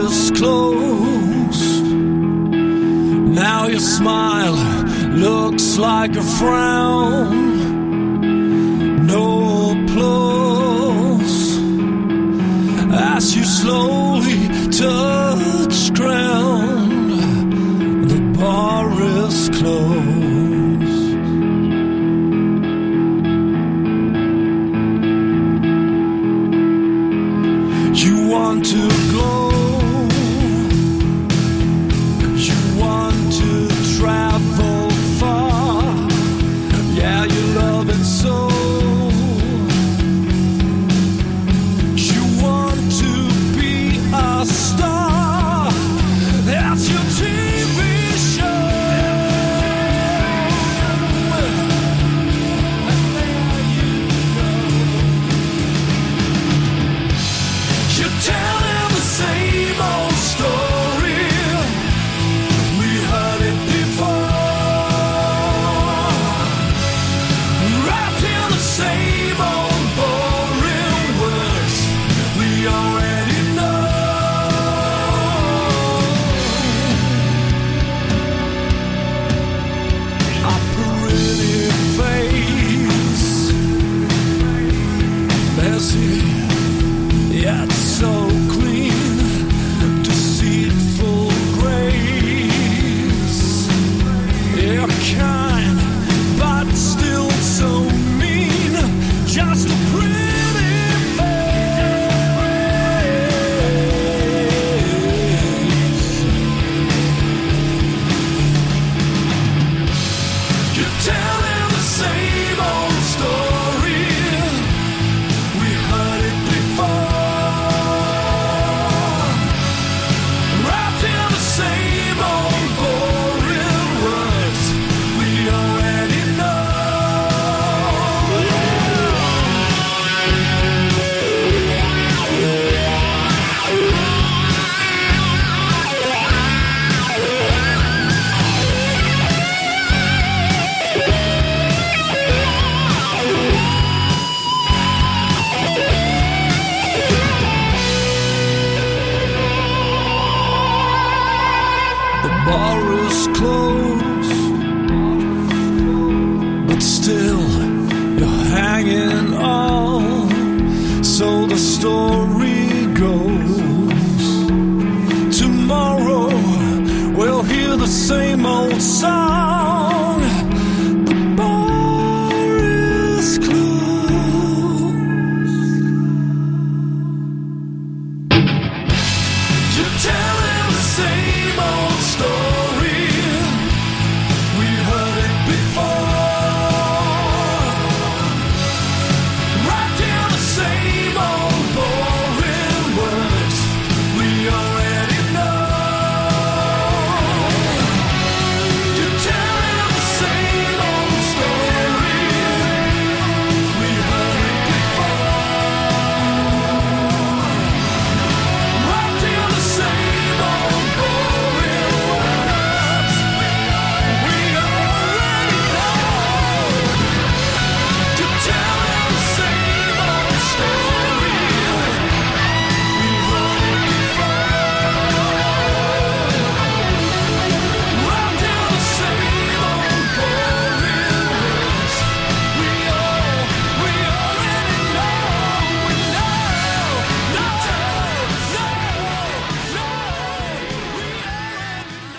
is closed. Now your smile looks like a frown. No applause as you slowly touch ground. The bar is closed. to so. Messy yet so clean, deceitful grace. Kind but still you're hanging on. So the story.